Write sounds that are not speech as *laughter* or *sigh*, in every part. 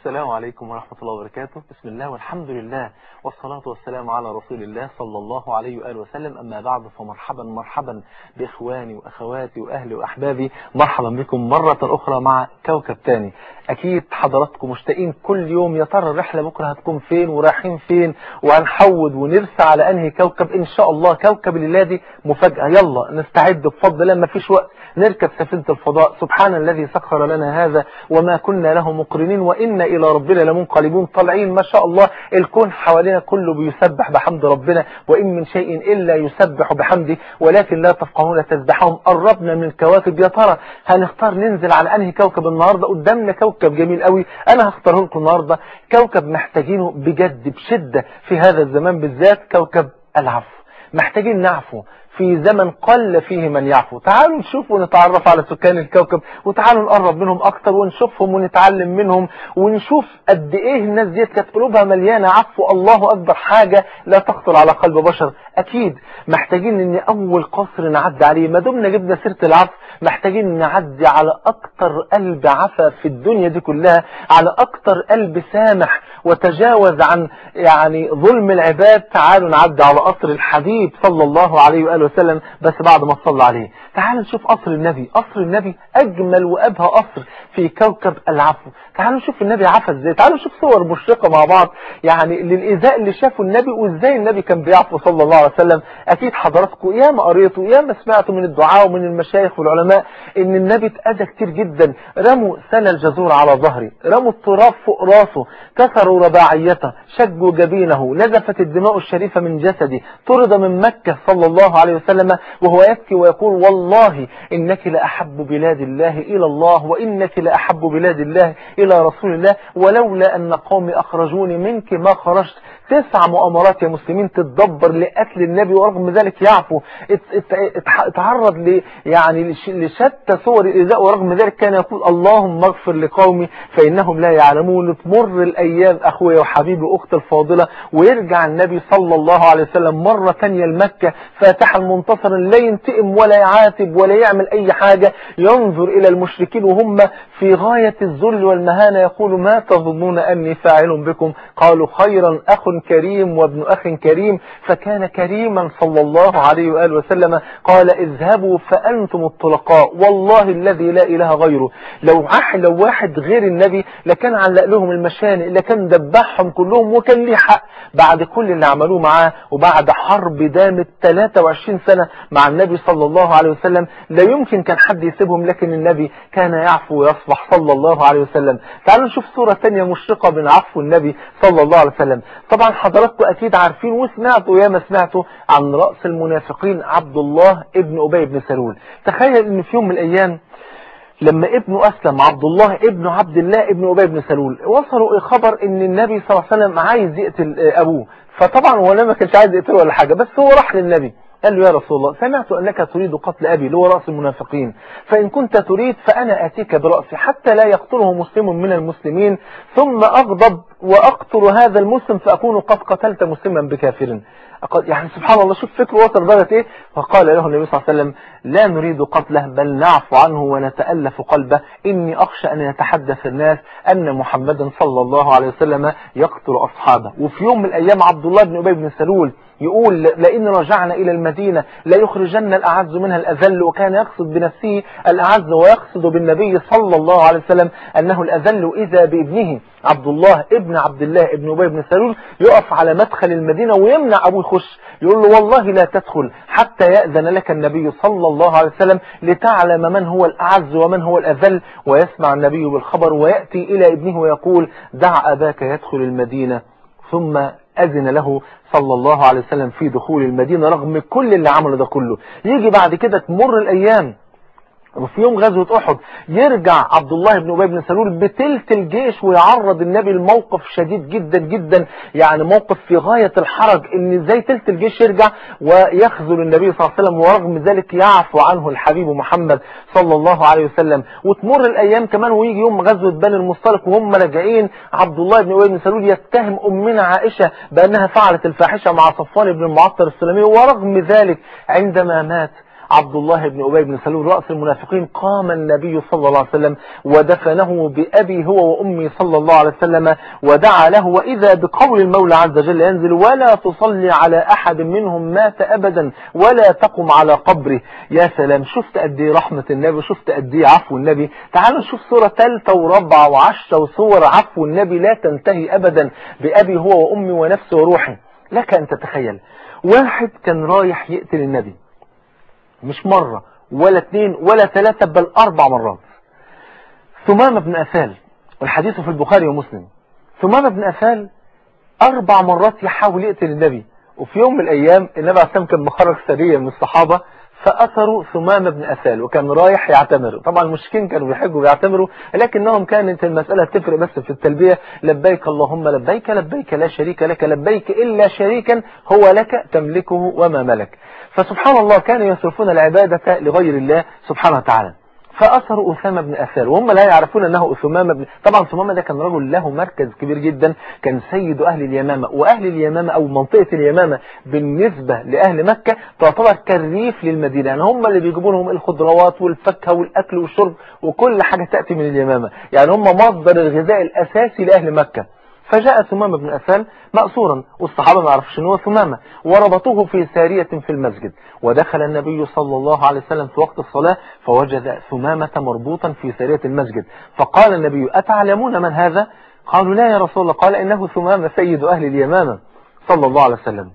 السلام عليكم ورحمة الله وبركاته. بسم الله والحمد لله والصلاة والسلام على رسول الله صلى الله عليه وآله وسلم. أما بعد فمرحبا مرحبا بإخواني وأخواتي وأهلي وأحبابي. مرحبا بكم مرة أخرى مع كوكب تاني. أكيد حضراتكم مشتاقين كل يوم يا ترى الرحلة بكرة هتكون فين ورايحين فين؟ وهنحود ونرسى على أنهي كوكب؟ إن شاء الله كوكب الليلة دي مفاجأة. يلا نستعد بفضل الله. ما فيش وقت. نركب سفينة الفضاء. سبحان الذي سخر لنا هذا وما كنا له مقرنين. وإنا إلى ربنا لمنقلبون. طالعين ما شاء الله الكون حوالينا كله بيسبح بحمد ربنا وإن من شيء إلا يسبح بحمده ولكن لا تفقهون تسبحهم قربنا من الكواكب. يا ترى هنختار ننزل على أنهي كوكب النهاردة؟ قدامنا كوكب جميل قوي. أنا هختاره لكم النهاردة. كوكب محتاجينه بجد بشدة في هذا الزمان بالذات كوكب العفو. محتاجين نعفو. في زمن قل فيه من يعفو. تعالوا نشوف ونتعرف على سكان الكوكب وتعالوا نقرب منهم أكتر ونشوفهم ونتعلم منهم ونشوف قد إيه الناس ديت كانت قلوبها مليانة. عفو الله أكبر حاجة لا تخطر على قلب بشر. أكيد محتاجين إن أول قصر نعدي عليه. ما دمنا جبنا سيرة العفو. محتاجين نعدي على أكتر قلب عفا في الدنيا دي كلها على أكتر قلب سامح وتجاوز عن يعني ظلم العباد. تعالوا نعدي على قصر الحبيب صلى الله عليه وآله وسلم بس بعد ما صلى عليه. تعالوا نشوف قصر النبي. قصر النبي أجمل وأبهى قصر في كوكب العفو. تعالوا نشوف النبي عفى إزاي. تعالوا نشوف صور مشرقة مع بعض. يعني للإيذاء اللي شافه النبي وإزاي النبي كان بيعفو صلى الله عليه وسلم. أكيد حضراتكم يا ما قريتوا يا ما سمعتوا من الدعاء ومن المشايخ والعلماء إن النبي اتأذى كتير جدا. رموا سل الجزور على ظهره رموا التراب فوق راسه. كسروا رباعيته. شجوا جبينه. نزفت الدماء الشريفة من جسده طرد من مكة صلى الله عليه وسلم وهو يبكي ويقول والله إنك لأحب بلاد الله إلى الله وإنك لأحب بلاد الله إلى رسول الله ولولا أن قومي أخرجوني منك ما خرجت تسع مؤامرات يا مسلمين تتدبر لقتل النبي ورغم ذلك يعفو. اتعرض ل يعني لشتى صور الإيذاء ورغم ذلك كان يقول اللهم اغفر لقومي فإنهم لا يعلمون. تمر الأيام أخويا وحبيبي أخت الفاضلة ويرجع النبي صلى الله عليه وسلم مرة تانية لمكة. فاتحا منتصرا لا ينتقم ولا يعاتب ولا يعمل أي حاجة. ينظر إلى المشركين وهم في غاية الذل والمهانة. يقول ما تظنون أني فاعل بكم؟ قالوا خيرا أخ كريم وابن أخ كريم فكان كريما صلى الله عليه وآله وسلم قال اذهبوا فأنتم الطلقاء والله الذي لا إله غيره. لو لو واحد غير النبي لكان علق لهم المشانق لكان دبحهم كلهم وكان ليه حق. بعد كل اللي عملوه معاه وبعد حرب دامت 23 سنة مع النبي صلى الله عليه وسلم لا يمكن كان حد يسيبهم لكن النبي كان يعفو ويصفح صلى الله عليه وسلم. تعالوا نشوف صورة ثانية مشرقة من عفو النبي صلى الله عليه وسلم. طبعا حضراتكم أكيد عارفين وسمعتوا يا ما سمعتوا عن رأس المنافقين عبد الله ابن أبي بن سلول؟ تخيل إن في يوم من الأيام لما ابنه أسلم عبد الله ابن عبد الله ابن أبي بن سلول وصلوا الخبر إن النبي صلى الله عليه وسلم عايز يقتل أبوه. فطبعا هو ما كانش عايز يقتله ولا حاجة بس هو راح للنبي. قال له يا رسول الله سمعت أنك تريد قتل أبي اللي هو رأس المنافقين. فإن كنت تريد فأنا آتيك برأسي حتى لا يقتله مسلم من المسلمين. ثم أغضب وأقتل هذا المسلم فأكون قد قتلت مسلما بكافر. يعني سبحان الله شوف فكره وصل درجة إيه؟ فقال له النبي صلى الله عليه وسلم لا نريد قتله بل نعفو عنه ونتألف قلبه. إني أخشى أن يتحدث الناس أن محمدا صلى الله عليه وسلم يقتل أصحابه. وفي يوم من الأيام عبد الله بن أبي بن سلول يقول لئن رجعنا إلى المدينة لا يخرجن الأعز منها الأذل وكان يقصد بنفسه الأعز ويقصد بالنبي صلى الله عليه وسلم أنه الأذل إذا بابنه. عبد الله ابن عبد الله ابن أبي بن سلول يقف على مدخل المدينة ويمنع أبوه يخش. يقول له والله لا تدخل حتى يأذن لك النبي صلى الله عليه وسلم لتعلم من هو الأعز ومن هو الأذل. ويسمع النبي بالخبر ويأتي إلى ابنه ويقول دع أباك يدخل المدينة. ثم أذن له صلى الله عليه وسلم في دخول المدينة رغم كل اللي عمله ده كله. يجي بعد كده تمر الأيام. وفي يوم غزوة أحد يرجع عبد الله بن أبي بن سلول بتلت الجيش ويعرض النبي الموقف شديد جدا جدا يعني موقف في غاية الحرج إن إزاي تلت الجيش يرجع ويخذل النبي صلى الله عليه وسلم ورغم ذلك يعفو عنه الحبيب محمد صلى الله عليه وسلم. وتمر الأيام كمان ويجي يوم غزوة بني المصطلق وهم راجعين عبد الله بن أبي بن سلول يتهم أمنا عائشة بأنها فعلت الفاحشة مع صفوان بن المعطر السلمي ورغم ذلك عندما مات عبد الله بن أبي بن سلول رأس المنافقين قام النبي صلى الله عليه وسلم ودفنه بأبي هو وأمي صلى الله عليه وسلم ودعا له وإذا بقول المولى عز وجل ينزل ولا تصلي على أحد منهم مات أبدا ولا تقم على قبره. يا سلام شفت قد إيه رحمة النبي شفت قد إيه عفو النبي. تعالوا نشوف صورة ثالثة ورابعة وعشرة وصور عفو النبي لا تنتهي أبدا بأبي هو وأمي ونفسي وروحي لك أن تتخيل واحد كان رايح يقتل النبي. مش مرة ولا اثنين ولا ثلاثة بل أربع مرات. ثمامة بن أثال والحديث في البخاري ومسلم. ثمامة بن أثال أربع مرات يحاول يقتل النبي. وفي يوم من الأيام النبي عليه كان مخرج سرية من الصحابة فأثروا ثمامة بن أثال وكان رايح يعتمر طبعا المشركين كانوا بيحجوا ويعتمروا لكنهم كانت المسألة تفرق بس في التلبية لبيك اللهم لبيك لبيك لا شريك لك لبيك إلا شريكا هو لك تملكه وما ملك. فسبحان الله كانوا يصرفون العبادة لغير الله سبحانه وتعالى. فأثروا أسامة بن أثار وهم لا يعرفون أنه أسامة بن طبعا أسامة ده كان رجل له مركز كبير جدا كان سيد أهل اليمامة وأهل اليمامة أو منطقة اليمامة بالنسبة لأهل مكة تعتبر كالريف للمدينة يعني هم اللي بيجيبوا لهم الخضروات والفاكهة والأكل والشرب وكل حاجة تأتي من اليمامة يعني هم مصدر الغذاء الأساسي لأهل مكة. فجاء ثمامة بن أثال مأسورا والصحابة ما عرفش أنه ثمامة وربطوه في سارية في المسجد. ودخل النبي صلى الله عليه وسلم في وقت الصلاة فوجد ثمامة مربوطا في سارية المسجد. فقال النبي أتعلمون من هذا؟ قالوا لا يا رسول الله. قال إنه ثمامة سيد أهل اليمامة صلى الله عليه وسلم.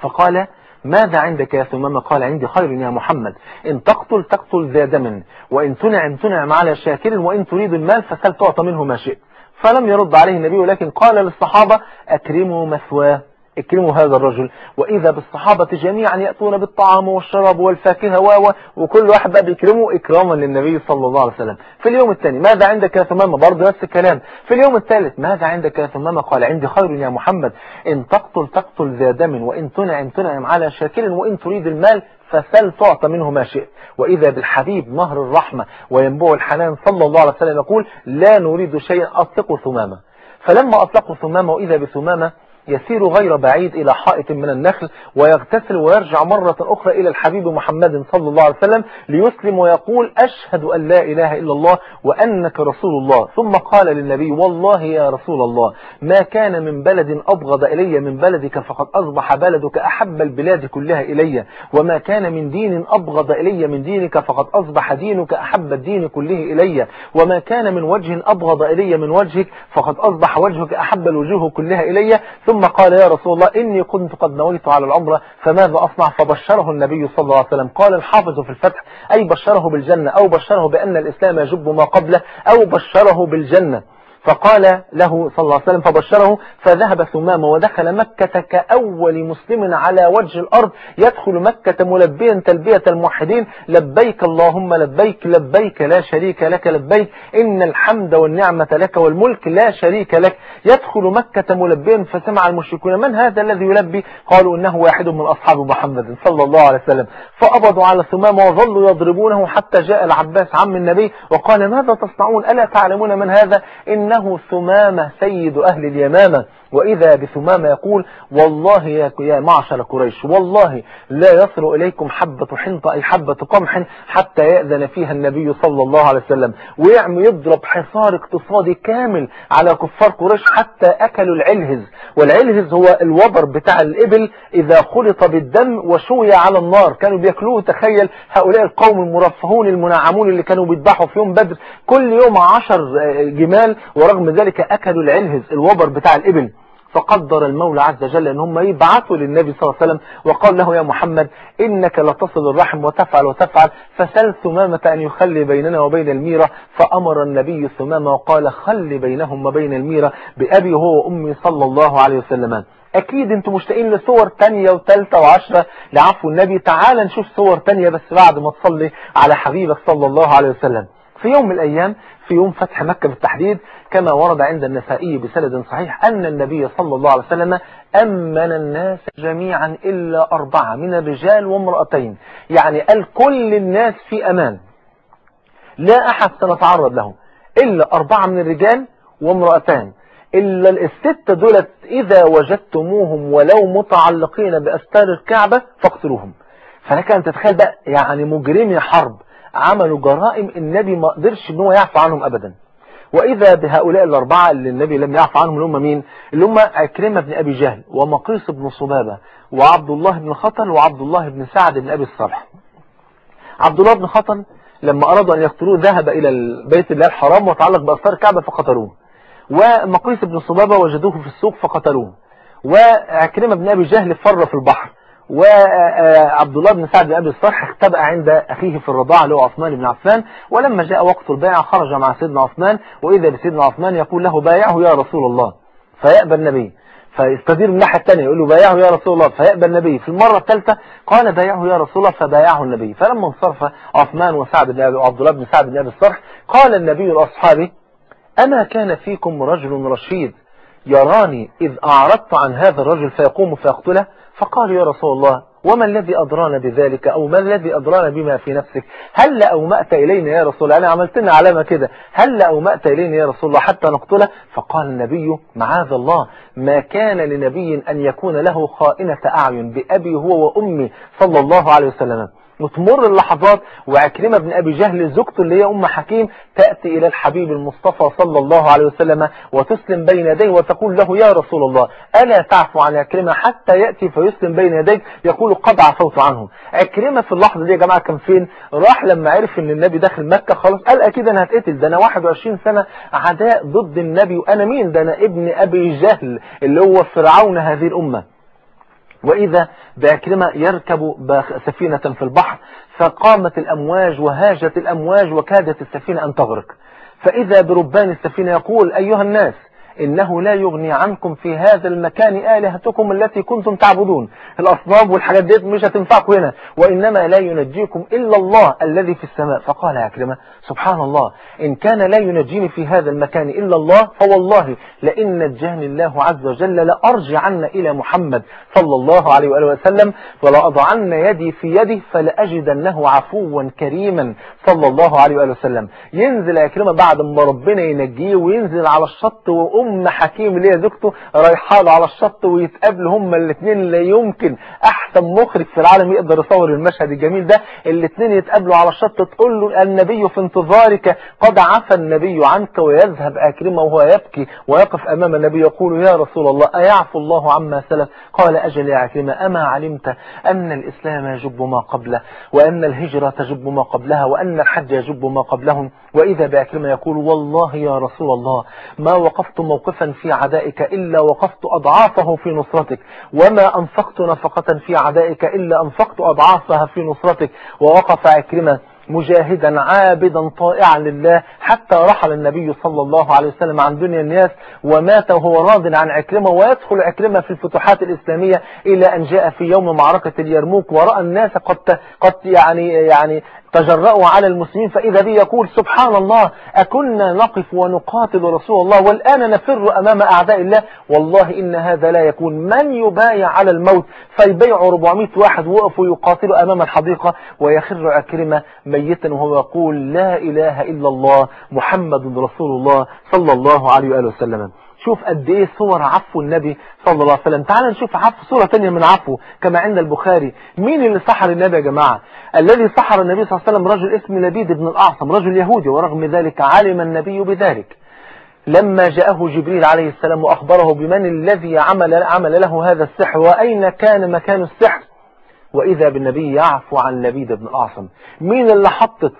فقال ماذا عندك يا ثمامة؟ قال عندي خير يا محمد. إن تقتل تقتل ذا دم وإن تنعم تنعم على شاكر وإن تريد المال فسل تعطى منه ما شئت. فلم يرد عليه النبي ولكن قال للصحابة أكرموا مثواه اكرموا هذا الرجل. وإذا بالصحابة جميعا يأتون بالطعام والشراب والفاكهة و وكل واحد بقى بيكرمه إكراما للنبي صلى الله عليه وسلم. في اليوم الثاني ماذا عندك يا ثمامة؟ برضه نفس الكلام. في اليوم الثالث ماذا عندك يا ثمامة؟ قال عندي خير يا محمد. إن تقتل تقتل ذا دم وإن تنعم تنعم على شاكر وإن تريد المال فسل تعطى منه ما شئت. وإذا بالحبيب نهر الرحمة وينبوع الحنان صلى الله عليه وسلم يقول لا نريد شيئا أطلقوا ثمامة. فلما أطلقوا ثمامة وإذا بثمامة يسير غير بعيد إلى حائط من النخل ويغتسل ويرجع مرة أخرى إلى الحبيب محمد صلى الله عليه وسلم ليسلم ويقول أشهد أن لا إله إلا الله وأنك رسول الله. ثم قال للنبي والله يا رسول الله ما كان من بلد أبغض إلي من بلدك فقد أصبح بلدك أحب البلاد كلها إلي وما كان من دين أبغض إلي من دينك فقد أصبح دينك أحب الدين كله إلي وما كان من وجه أبغض إلي من وجهك فقد أصبح وجهك أحب الوجوه كلها إلي. ثم قال يا رسول الله إني كنت قد نويت على العمرة فماذا أصنع؟ فبشره النبي صلى الله عليه وسلم. قال الحافظ في الفتح أي بشره بالجنة أو بشره بأن الإسلام يجب ما قبله أو بشره بالجنة. فقال له صلى الله عليه وسلم فبشره فذهب ثمامة ودخل مكة كأول مسلم على وجه الأرض يدخل مكة ملبيا تلبية الموحدين لبيك اللهم لبيك لبيك لا شريك لك لبيك إن الحمد والنعمة لك والملك لا شريك لك. يدخل مكة ملبيا فسمع المشركون من هذا الذي يلبي؟ قالوا إنه واحد من أصحاب محمد صلى الله عليه وسلم. فأبضوا على ثمامة وظلوا يضربونه حتى جاء العباس عم النبي وقال ماذا تصنعون؟ ألا تعلمون من هذا؟ إن إنه ثمامة سيد أهل اليمامة. وإذا بثمامة يقول والله يا معشر قريش والله لا يصل إليكم حبة حنطة أي حبة قمح حتى يأذن فيها النبي صلى الله عليه وسلم ويعمل يضرب حصار اقتصادي كامل على كفار قريش حتى أكلوا العلهز والعلهز هو الوبر بتاع الإبل إذا خلط بالدم وشوي على النار كانوا بيأكلوه تخيل هؤلاء القوم المرفهون المنعمون اللي كانوا بيذبحوا في يوم بدر كل يوم عشر جمال ورغم ذلك أكلوا العلهز الوبر بتاع الإبل. فقدر المولى عز وجل ان هم يبعثوا للنبي صلى الله عليه وسلم وقال له يا محمد إنك لتصل الرحم وتفعل وتفعل فسل ثمامة أن يخلي بيننا وبين الميرة فأمر النبي ثمامة وقال خلي بينهم وبين الميرة بأبي هو وأمي صلى الله عليه وسلم. أكيد أنتم مشتاقين لصور تانية وثالثة وعشرة. لعفو النبي تعال نشوف صور تانية بس بعد ما تصلي على حبيبك صلى الله عليه وسلم. في يوم من الأيام في يوم فتح مكة بالتحديد كما ورد عند النسائي بسند صحيح أن النبي صلى الله عليه وسلم أمن الناس جميعا إلا أربعة من الرجال وامرأتين. يعني قال كل الناس في أمان. لا أحد سنتعرض له إلا أربعة من الرجال وامرأتان. إلا الستة دولت إذا وجدتموهم ولو متعلقين بأستار الكعبة فاقتلوهم. فلك أن تتخيل بقى يعني مجرمي حرب. عملوا جرائم النبي ما قدرش إن هو يعفو عنهم أبدا. وإذا بهؤلاء الأربعة اللي النبي لم يعفو عنهم اللي هم مين؟ اللي هم عكرمة بن أبي جهل ومقيس بن صبابة وعبد الله بن خطل وعبد الله بن سعد بن أبي الصرح عبد الله بن خطل لما أرادوا أن يقتلوه ذهب إلى البيت الله الحرام وتعلق بأسفار الكعبة فقتلوه. ومقيس بن صبابة وجدوه في السوق فقتلوه. وعكرمة بن أبي جهل فر في البحر. وعبد الله بن سعد بن أبي الصرح اختبأ عند أخيه في الرضاعة اللي هو عثمان بن عفان ولما جاء وقت البيع خرج مع سيدنا عثمان وإذا بسيدنا عثمان يقول له بايعه يا رسول الله فيأبى النبي. فيستدير من الناحية الثانية يقول له بايعه يا رسول الله فيأبى النبي. في المرة الثالثة قال بايعه يا رسول الله فبايعه النبي. فلما انصرف عثمان وسعد بن أبي وعبد الله بن سعد بن أبي الصرح قال النبي لأصحابه أما كان فيكم رجل رشيد يراني إذ أعرضت عن هذا الرجل فيقوم فيقتله؟ فقال يا رسول الله وما الذي أدرانا بذلك؟ أو ما الذي أدرانا بما في نفسك؟ هل أومأت إلينا يا رسول الله؟ أنا عملت لنا علامة كده. هل أومأت إلينا يا رسول الله حتى نقتله؟ فقال النبي معاذ الله ما كان لنبي أن يكون له خائنة أعين بأبي هو وأمي صلى الله عليه وسلم. وتمر اللحظات وعكرمة بن أبي جهل زوجته اللي هي أم حكيم تأتي إلى الحبيب المصطفى صلى الله عليه وسلم وتسلم بين يديه وتقول له يا رسول الله ألا تعفو عن عكرمة حتى يأتي فيسلم بين يديك يقول قد عفوت عنه عكرمة في اللحظة دي يا جماعة كان فين؟ راح لما عرف إن النبي داخل مكة خلاص قال أكيد أنا هتقتل ده أنا 21 سنة عداء ضد النبي وأنا مين؟ ده أنا ابن أبي جهل اللي هو فرعون هذه الأمة. وإذا بأكرمة يركب سفينة في البحر فقامت الأمواج وهاجت الأمواج وكادت السفينة أن تغرق. فإذا بربان السفينة يقول أيها الناس إنه لا يغني عنكم في هذا المكان آلهتكم التي كنتم تعبدون. الأصنام والحاجات ديت مش هتنفعكم هنا وإنما لا ينجيكم إلا الله الذي في السماء. فقال يا أكرمة سبحان الله إن كان لا ينجيني في هذا المكان إلا الله فوالله لئن نجاني الله عز وجل لأرجعن إلى محمد صلى الله عليه وآله وسلم ولأضعن يدي في يده فلأجدنه عفوا كريما صلى الله عليه وآله وسلم. ينزل يا أكرمة بعد ما ربنا ينجيه وينزل على الشط وأم أم حكيم اللي هي زوجته رايحة على الشط ويتقابلوا هما الاثنين لا يمكن أحسن مخرج في العالم يقدر يصور المشهد الجميل ده. الاثنين يتقابلوا على الشط تقول له النبي في انتظارك. قد عفى النبي عنك ويذهب أكرمه وهو يبكي ويقف أمام النبي يقول يا رسول الله أيعفو الله عما سلف؟ قال أجل يا اكرمه أما علمت أن الإسلام يجب ما قبله وأن الهجرة تجب ما قبلها وأن الحج يجب ما قبلهم؟ وإذا بأكرمة يقول والله يا رسول الله ما وقفت موقفا في عدائك إلا وقفت أضعافه في نصرتك. وما أنفقت نفقة في عدائك إلا أنفقت أضعافها في نصرتك. ووقف عكرمة مجاهدا عابدا طائعا لله حتى رحل النبي صلى الله عليه وسلم عن دنيا الناس ومات وهو راض عن عكرمة. ويدخل عكرمة في الفتوحات الإسلامية إلى أن جاء في يوم معركة اليرموك. ورأى الناس قد قد يعني يعني تجرأوا على المسلمين فإذا به يقول سبحان الله أكنا نقف ونقاتل رسول الله والآن نفر أمام أعداء الله؟ والله إن هذا لا يكون. من يبايع على الموت؟ فيبيع 400 واحد وقفوا يقاتلوا أمام الحديقة ويخر عكرمة ميتا وهو يقول لا إله إلا الله محمد رسول الله صلى الله عليه وآله وسلم. شوف قد إيه صور عفو النبي صلى الله عليه وسلم. تعال نشوف عفو صورة تانية من عفو كما عند البخاري. مين اللي سحر النبي يا جماعة؟ الذي سحر النبي صلى الله عليه وسلم رجل اسمه لبيد بن الأعصم رجل يهودي ورغم ذلك علم النبي بذلك. لما جاءه جبريل عليه السلام وأخبره بمن الذي عمل, عمل له هذا السحر وأين كان مكان السحر؟ وإذا بالنبي يعفو عن لبيد بن الأعصم. مين اللي حطت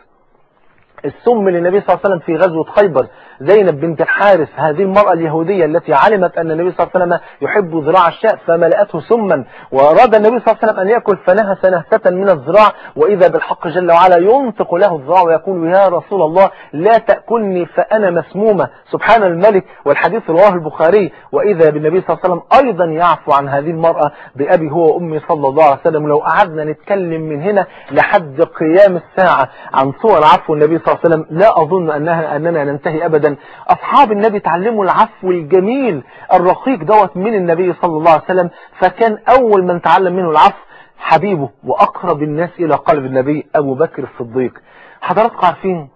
السم للنبي صلى الله عليه وسلم في غزوة خيبر؟ زينب بنت الحارث هذه المرأة اليهودية التي علمت أن النبي صلى الله عليه وسلم يحب ذراع الشاء فملأته سما وأراد النبي صلى الله عليه وسلم أن يأكل فنهس نهسة من الذراع وإذا بالحق جل وعلا ينطق له الذراع ويقول يا رسول الله لا تأكلني فأنا مسمومة. سبحان الملك والحديث رواه البخاري. وإذا بالنبي صلى الله عليه وسلم أيضا يعفو عن هذه المرأة بأبي هو وأمي صلى الله عليه وسلم. لو قعدنا نتكلم من هنا لحد قيام الساعة عن صور عفو النبي صلى الله عليه وسلم لا أظن أنها أننا ننتهي أبدا. أصحاب النبي تعلموا العفو الجميل الرقيق دوت من النبي صلى الله عليه وسلم فكان أول من تعلم منه العفو حبيبه وأقرب الناس إلى قلب النبي أبو بكر الصديق. حضراتكم عارفين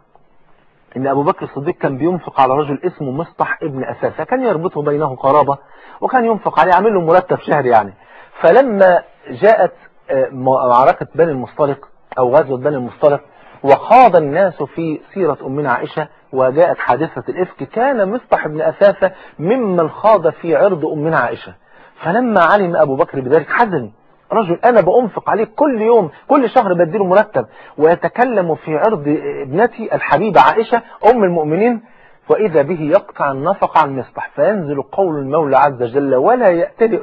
إن أبو بكر الصديق كان بينفق على رجل اسمه مصطح ابن اساسه كان يربطه بينه قرابة وكان ينفق عليه عامل له مرتب شهري يعني. فلما جاءت معركة بني المصطلق أو غزوة بني المصطلق وخاض الناس في سيرة أمنا عائشة وجاءت حادثة الإفك كان مصطح بن أثاثة ممن خاض في عرض أمنا عائشة. فلما علم أبو بكر بذلك حزن. رجل أنا بأنفق عليه كل يوم كل شهر بديله مرتب. ويتكلم في عرض ابنتي الحبيبة عائشة أم المؤمنين وإذا به يقطع النفق عن مصطح فينزل قول المولى عز وجل ولا يأتلي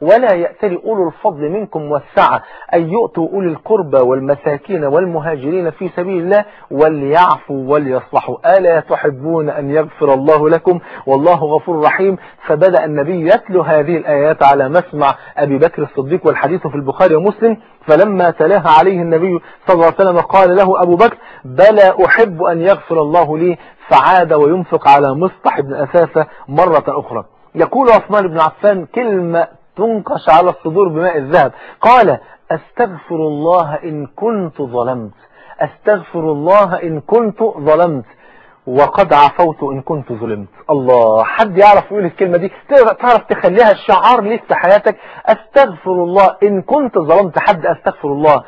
ولا يأتلي أولو الفضل منكم والسعة أن يؤتوا أولي القربى والمساكين والمهاجرين في سبيل الله وليعفوا وليصلحوا. ألا تحبون أن يغفر الله لكم؟ والله غفور رحيم. فبدأ النبي يتلو هذه الآيات على مسمع أبي بكر الصديق والحديث في البخاري ومسلم. فلما تلاها عليه النبي صلى الله عليه وسلم قال له أبو بكر بلى أحب أن يغفر الله لي؟ فعاد وينفق على مصطح بن أثاثة مرة أخرى. يقول عثمان بن عفان كلمة تنقش على الصدور بماء الذهب. قال أستغفر الله إن كنت ظلمت. أستغفر الله إن كنت ظلمت. وقد عفوت إن كنت ظلمت. الله حد يعرف يقول الكلمة دي؟ تعرف تخليها ليك في حياتك؟ أستغفر الله. إن كنت ظلمت حد أستغفر الله.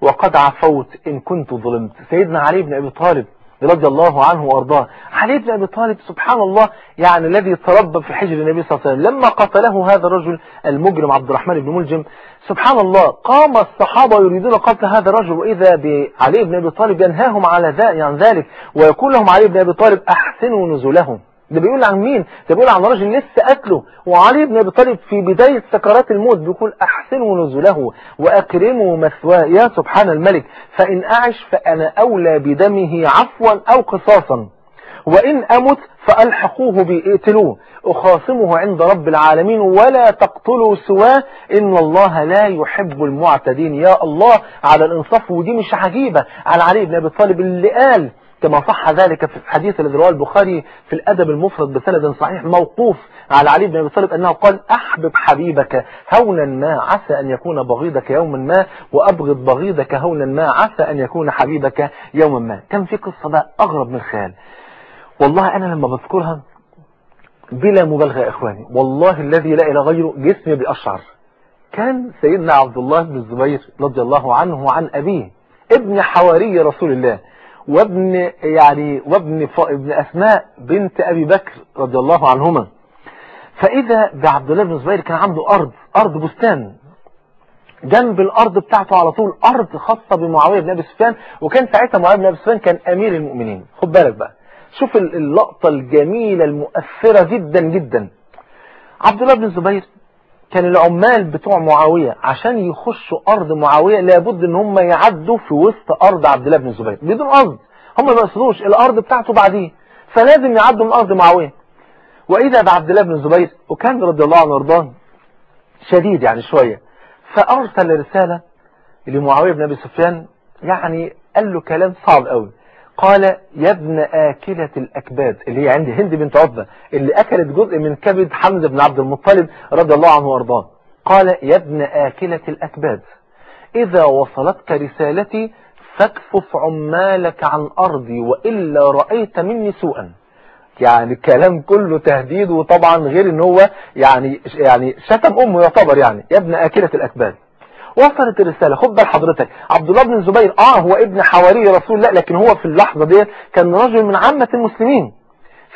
وقد عفوت إن كنت ظلمت. سيدنا علي بن أبي طالب رضي الله عنه وأرضاه. علي بن أبي طالب سبحان الله يعني الذي تربى في حجر النبي صلى الله عليه وسلم. لما قتله هذا الرجل المجرم عبد الرحمن بن ملجم سبحان الله قام الصحابة يريدون قتل هذا الرجل. وإذا بعلي بن أبي طالب ينهاهم على ذلك عن ذلك ويقول لهم علي بن أبي طالب أحسنوا نزلهم. ده بيقول عن مين؟ ده بيقول عن راجل لسه قتله. وعلي بن أبي طالب في بداية سكرات الموت بيقول أحسنوا نزله وأكرموا مثواه يا سبحان الملك. فإن أعش فأنا أولى بدمه عفوا أو قصاصا. وإن أمت فألحقوه بي اقتلوه أخاصمه عند رب العالمين ولا تقتلوا سواه. إن الله لا يحب المعتدين. يا الله على الإنصاف ودي مش عجيبة. على علي بن أبي طالب اللي قال كما صح ذلك في الحديث الذي رواه البخاري في الأدب المفرد بسند صحيح موقوف على علي بن أبي طالب أنه قال أحبب حبيبك هونا ما عسى أن يكون بغيضك يوما ما وأبغض بغيضك هونا ما عسى أن يكون حبيبك يوما ما. كان في قصة بقى أغرب من الخيال. والله أنا لما بذكرها بلا مبالغة يا إخواني والله الذي لا إله غيره جسمي بأشعر. كان سيدنا عبد الله بن الزبير رضي الله عنه وعن أبيه ابن حواري رسول الله. وابن يعني وابن ابن أسماء بنت أبي بكر رضي الله عنهما. فإذا بعبد الله بن الزبير كان عنده أرض أرض بستان. جنب الأرض بتاعته على طول أرض خاصة بمعاوية بن أبي سفيان وكان ساعتها معاوية بن أبي سفيان كان أمير المؤمنين. خد بالك بقى. شوف اللقطة الجميلة المؤثرة جدا جدا. عبد الله بن الزبير كان العمال بتوع معاوية عشان يخشوا أرض معاوية لابد إن هم يعدوا في وسط أرض عبد الله بن الزبير. بدون قصد هم ما يقصدوش الأرض بتاعته بعديه. فلازم يعدوا من أرض معاوية. وإذا بعبد الله بن الزبير وكان رضي الله عنه وارضاه شديد يعني شوية فأرسل رسالة لمعاوية بن أبي سفيان يعني قال له كلام صعب قوي. قال يا ابن آكلة الأكباد اللي هي عندي هند بنت عتبة اللي أكلت جزء من كبد حمزة بن عبد المطلب رضي الله عنه وأرضاه. قال يا ابن آكلة الأكباد إذا وصلتك رسالتي فاكفف عمالك عن أرضي وإلا رأيت مني سوءا. يعني الكلام كله تهديد وطبعا غير إن هو يعني يعني شتم أمه يعتبر يعني يا ابن آكلة الأكباد. وصلت الرسالة. خد بال حضرتك. عبد الله بن الزبير آه هو ابن حواري رسول الله لكن هو في اللحظة دي كان رجل من عامة المسلمين.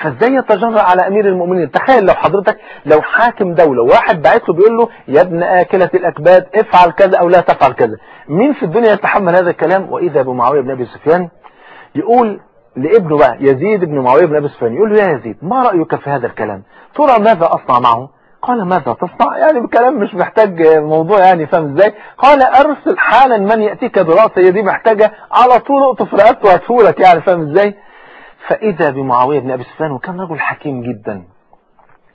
فازاي يتجرأ على أمير المؤمنين؟ تخيل لو حضرتك لو حاكم دولة واحد بعت له بيقول له يا ابن آكلة الأكباد افعل كذا أو لا تفعل كذا. مين في الدنيا يتحمل هذا الكلام؟ وإذا بمعاوية بن أبي سفيان. يقول لابنه بقى يزيد بن معاوية بن أبي سفيان يقول له يا يزيد ما رأيك في هذا الكلام؟ ترى ماذا أصنع معه؟ قال ماذا تصنع؟ يعني الكلام مش محتاج موضوع يعني فاهم إزاي؟ قال أرسل حالا من يأتيك براسه هي دي محتاجة على طول أقطف رقبته وهاتهولك يعني فاهم إزاي؟ فإذا بمعاوية بن أبي سفيان وكان رجل حكيم جدا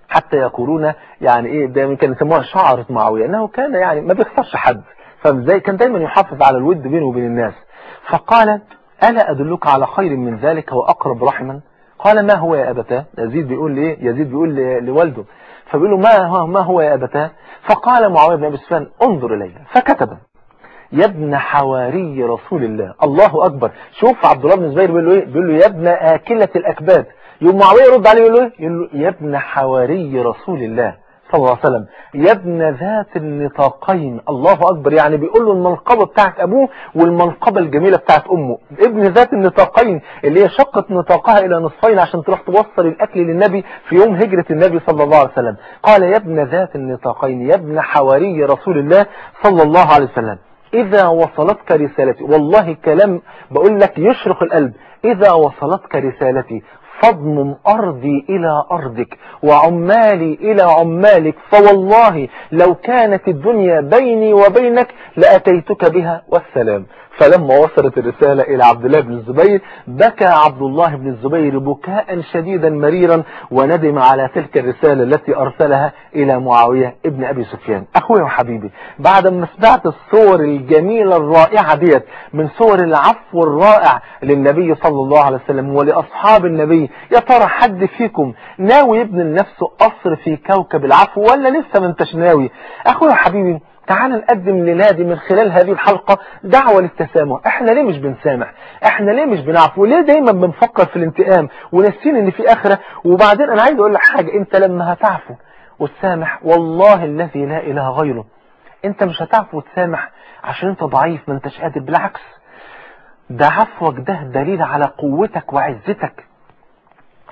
حتى يقولون يعني إيه دايما كانوا يسموها شعرة معاوية إنه كان يعني ما بيخسرش حد فاهم إزاي؟ كان دايما يحافظ على الود بينه وبين الناس. فقال ألا أدلك على خير من ذلك وأقرب رحما؟ قال ما هو يا أبتاه؟ يزيد بيقول ليه يزيد بيقول لوالده. فبيقول له ما هو ما هو يا أبتاه؟ فقال معاوية بن أبي سفيان انظر الي فكتب يا ابن حواري رسول الله. الله أكبر. شوف عبد الله بن الزبير بيقول له إيه؟ بيقول له يا ابن آكلة الأكباد. يوم معاوية يرد عليه إيه؟ يقول له يا ابن حواري رسول الله. صلى الله عليه وسلم. يا ابن ذات النطاقين. الله أكبر. يعني بيقول له المنقبة بتاعت أبوه والمنقبة الجميلة بتاعت أمه. ابن ذات النطاقين اللي هي شقت نطاقها إلى نصفين عشان تروح توصل الأكل للنبي في يوم هجرة النبي صلى الله عليه وسلم. قال يا ابن ذات النطاقين يا ابن حواري رسول الله صلى الله عليه وسلم إذا وصلتك رسالتي والله كلام بقول لك يشرق القلب إذا وصلتك رسالتي فاضمم أرضي إلى أرضك وعمالي إلى عمالك فوالله لو كانت الدنيا بيني وبينك لأتيتك بها والسلام. فلما وصلت الرسالة إلى عبد الله بن الزبير بكى عبد الله بن الزبير بكاء شديدا مريرا وندم على تلك الرسالة التي أرسلها إلى معاوية ابن أبي سفيان. أخوي وحبيبي بعد ما سمعت الصور الجميلة الرائعة ديت من صور العفو الرائع للنبي صلى الله عليه وسلم ولأصحاب النبي يا ترى حد فيكم ناوي يبني لنفسه قصر في كوكب العفو ولا لسه ما انتش ناوي؟ أخوي وحبيبي تعال نقدم لنادي من خلال هذه الحلقة دعوة للتسامح. إحنا ليه مش بنسامح؟ إحنا ليه مش بنعفو ليه دايما بنفكر في الانتقام وناسين إن في آخرة؟ وبعدين أنا عايز أقول لك حاجة أنت لما هتعفو وتسامح والله الذي لا إله غيره. أنت مش هتعفو وتسامح عشان أنت ضعيف ما أنتش قادر بالعكس. ده عفوك ده دليل على قوتك وعزتك.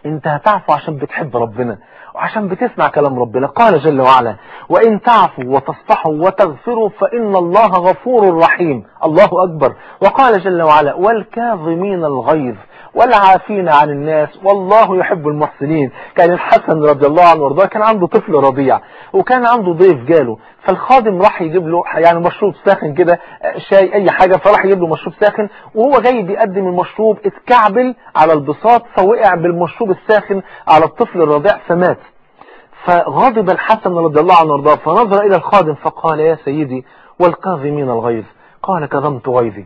انت هتعفو عشان بتحب ربنا وعشان بتسمع كلام ربنا. قال جل وعلا وإن تعفوا وتصفحوا وتغفروا فإن الله غفور رحيم. الله أكبر. وقال جل وعلا والكاظمين الغيظ والعافين عن الناس والله يحب المحسنين. كان الحسن رضي الله عنه وارضاه كان عنده طفل رضيع وكان عنده ضيف جاله. فالخادم راح يجيب له يعني مشروب ساخن كده شاي أي حاجة فراح يجيب له مشروب ساخن وهو جاي بيقدم المشروب اتكعبل على البساط فوقع بالمشروب الساخن على الطفل الرضيع فمات. فغضب الحسن رضي الله عنه وارضاه فنظر إلى الخادم فقال يا سيدي والكاظمين الغيظ قال كظمت غيظي.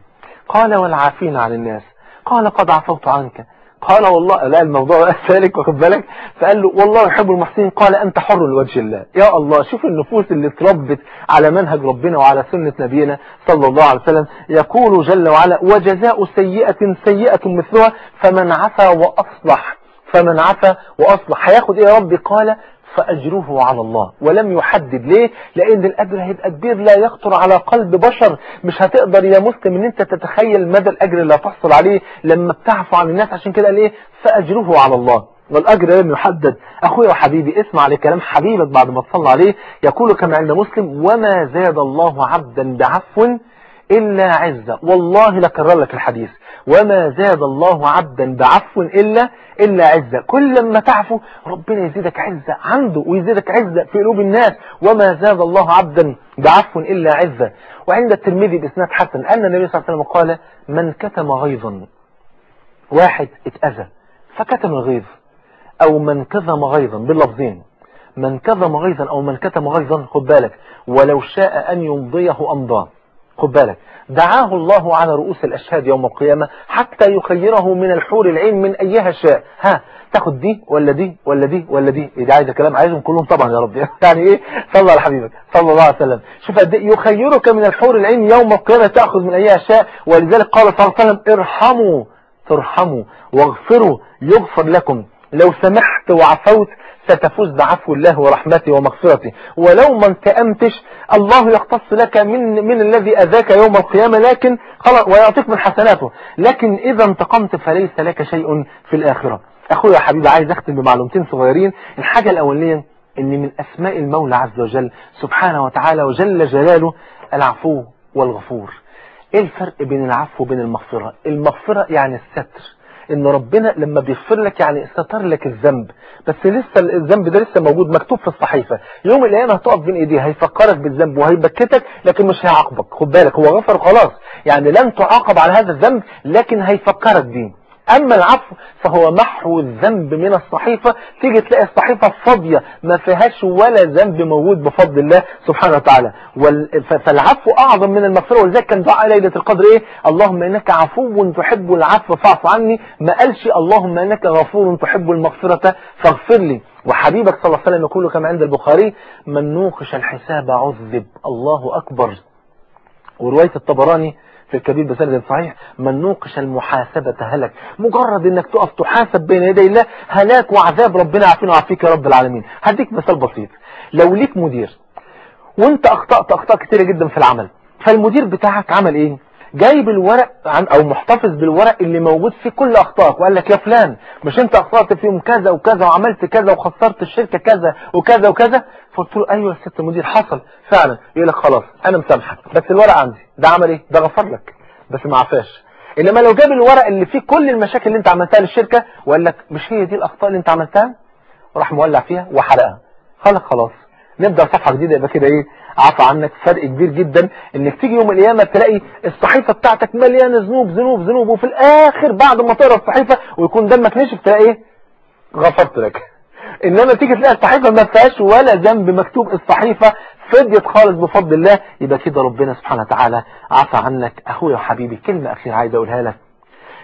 قال والعافين عن الناس. قال قد عفوت عنك. قال والله لا الموضوع *laughs* سالك واخد بالك؟ فقال له والله يحب المحسنين. قال أنت حر لوجه الله. يا الله شوف النفوس اللي اتربت على منهج ربنا وعلى سنة نبينا صلى الله عليه وسلم. يقول جل وعلا وجزاء سيئة سيئة مثلها فمن عفا وأصلح. فمن عفا واصلح هياخد إيه يا ربي. قال فأجره على الله. ولم يحدد. ليه؟ لأن الأجر هيبقى كبير. لا يخطر على قلب بشر. مش هتقدر يا مسلم إن أنت تتخيل مدى الأجر اللي هتحصل عليه لما بتعفو عن الناس. عشان كده ليه فأجره على الله. والأجر لم يحدد. أخويا وحبيبي اسمع لكلام حبيبك بعد ما تصلى عليه. يقول كما عند مسلم وما زاد الله عبدا بعفو إلا عزة. والله لكرر لك الحديث. وما زاد الله عبدا بعفو إلا إلا عزة كل ما تعفو ربنا يزيدك عزة عنده ويزيدك عزة في قلوب الناس. وما زاد الله عبدا بعفو إلا عزة وعند الترمذي بإسناد حسن أن النبي صلى الله عليه وسلم قال من كتم غيظا واحد اتأذى فكتم الغيظ. أو من كظم غيظا باللفظين. من كظم غيظا أو من كتم غيظا خد بالك. ولو شاء أن يمضيه أمضاه. خد بالك. دعاه الله على رؤوس الأشهاد يوم القيامة حتى يخيره من الحور العين من أيها شاء. ها تاخد دي ولا دي ولا دي ولا دي. إيه ده عايز كلام عايزهم كلهم طبعا يا رب. *laughs* يعني إيه؟ صلى على حبيبك. صلى الله عليه وسلم. شوف قد إيه يخيرك من الحور العين يوم القيامة تأخذ من أيها شاء. ولذلك قال صلى الله عليه وسلم ارحموا ترحموا واغفروا يغفر لكم. لو سمحت وعفوت ستفوز بعفو الله ورحمته ومغفرته. ولو ما انتقمتش الله يقتص لك من من الذي أذاك يوم القيامة لكن خلاص ويعطيك من حسناته. لكن إذا انتقمت فليس لك شيء في الآخرة. أخويا يا حبيبي عايز أختم بمعلومتين صغيرين. الحاجة الأولية إن من أسماء المولى عز وجل سبحانه وتعالى وجل جلاله العفو والغفور. إيه الفرق بين العفو وبين المغفرة؟ المغفرة يعني الستر. إن ربنا لما بيغفر لك يعني ستر لك الذنب. بس لسه الذنب ده لسه موجود مكتوب في الصحيفة. يوم القيامة هتقف بين ايديه هيفكرك بالذنب وهيبكتك لكن مش هيعاقبك. خد بالك هو غفر خلاص. يعني لن تعاقب على هذا الذنب لكن هيفكرك بيه. أما العفو فهو محو الذنب من الصحيفة. تيجي تلاقي الصحيفة فاضية ما فيهاش ولا ذنب موجود بفضل الله سبحانه وتعالى. فالعفو أعظم من المغفرة. ولذلك كان دعاء ليلة القدر إيه؟ اللهم إنك عفو تحب العفو فاعف عني. ما قالش اللهم إنك غفور تحب المغفرة فاغفر لي. وحبيبك صلى الله عليه وسلم يقول كما عند البخاري من نوقش الحساب عذب. الله أكبر. ورواية الطبراني في الكبير بسند صحيح. من نوقش المحاسبة هلك. مجرد إنك تقف تحاسب بين يدي الله هلاك وعذاب ربنا يعافينا ويعافيك يا رب العالمين. هديك مثال بسيط. لو ليك مدير وانت أخطأت أخطاء كتيرة جدا في العمل فالمدير بتاعك عمل إيه؟ جايب الورق عن أو محتفظ بالورق اللي موجود فيه كل أخطائك وقال لك يا فلان مش أنت أخطأت فيهم كذا وكذا وعملت كذا وخسرت الشركة كذا وكذا وكذا؟ فقلت له أيوه يا ست المدير حصل فعلا. يقول لك خلاص أنا مسامحك. بس الورق عندي ده عمل إيه ده غفر لك. بس ما عفاش. إنما لو جاب الورق اللي فيه كل المشاكل اللي أنت عملتها للشركة وقال لك مش هي دي الأخطاء اللي أنت عملتها؟ وراح مولع فيها وحرقها. خلاص خلاص. نبدأ صفحة جديدة يبقى كده إيه؟ عفى عنك. فرق كبير جدا إنك تيجي يوم القيامة تلاقي الصحيفة بتاعتك مليانة ذنوب ذنوب ذنوب وفي الآخر بعد ما تقرأ الصحيفة ويكون دمك نشف تلاقي إيه؟ غفرت لك. إنما تيجي تلاقي الصحيفة ما فيهاش ولا ذنب مكتوب الصحيفة فديت خالص بفضل الله. يبقى كده ربنا سبحانه وتعالى عفى عنك. أخويا وحبيبي كلمة أخيرة عايز أقولها لك.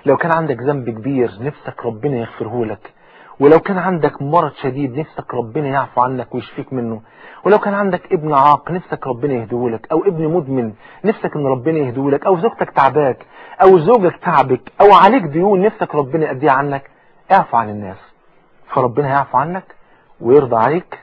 لو كان عندك ذنب كبير نفسك ربنا يغفره لك. ولو كان عندك مرض شديد نفسك ربنا يعفو عنك ويشفيك منه. ولو كان عندك ابن عاق نفسك ربنا يهديهولك أو ابن مدمن نفسك إن ربنا يهديهولك أو زوجتك تعباك أو زوجك تعبك أو عليك ديون نفسك ربنا يقضيها عنك اعفو عن الناس. فربنا يعفو عنك ويرضى عليك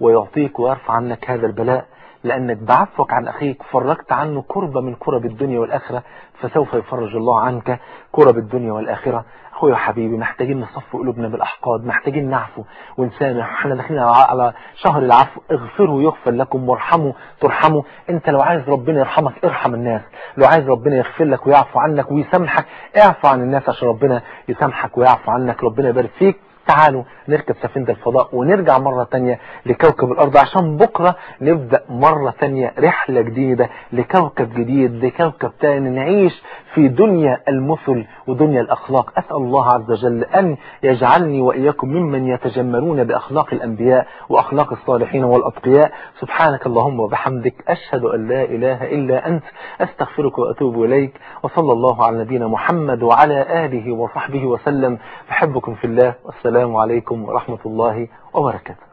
ويعطيك ويرفع عنك هذا البلاء لأنك بعفوك عن أخيك فرجت عنه كربة من كرب الدنيا والآخرة فسوف يفرج الله عنك كرب الدنيا والآخرة. أخويا حبيبي محتاجين نصف قلوبنا بالأحقاد محتاجين نعفو ونسامح. إحنا داخلين على شهر العفو اغفروا يغفر لكم وارحموا ترحموا. أنت لو عايز ربنا يرحمك ارحم الناس. لو عايز ربنا يغفر لك ويعفو عنك ويسامحك اعفو عن الناس عشان ربنا يسامحك ويعفو عنك. ربنا يبارك فيك. تعالوا نركب سفينة الفضاء ونرجع مرة تانية لكوكب الأرض عشان بكرة نبدأ مرة تانية رحلة جديدة لكوكب جديد لكوكب تاني نعيش في دنيا المثل ودنيا الأخلاق. أسأل الله عز وجل أن يجعلني وإياكم ممن يتجملون بأخلاق الأنبياء وأخلاق الصالحين والأتقياء. سبحانك اللهم وبحمدك أشهد أن لا إله إلا أنت أستغفرك وأتوب إليك وصلى الله على نبينا محمد وعلى آله وصحبه وسلم. بحبكم في الله. والسلام عليكم ورحمة الله وبركاته.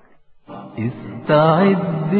استعد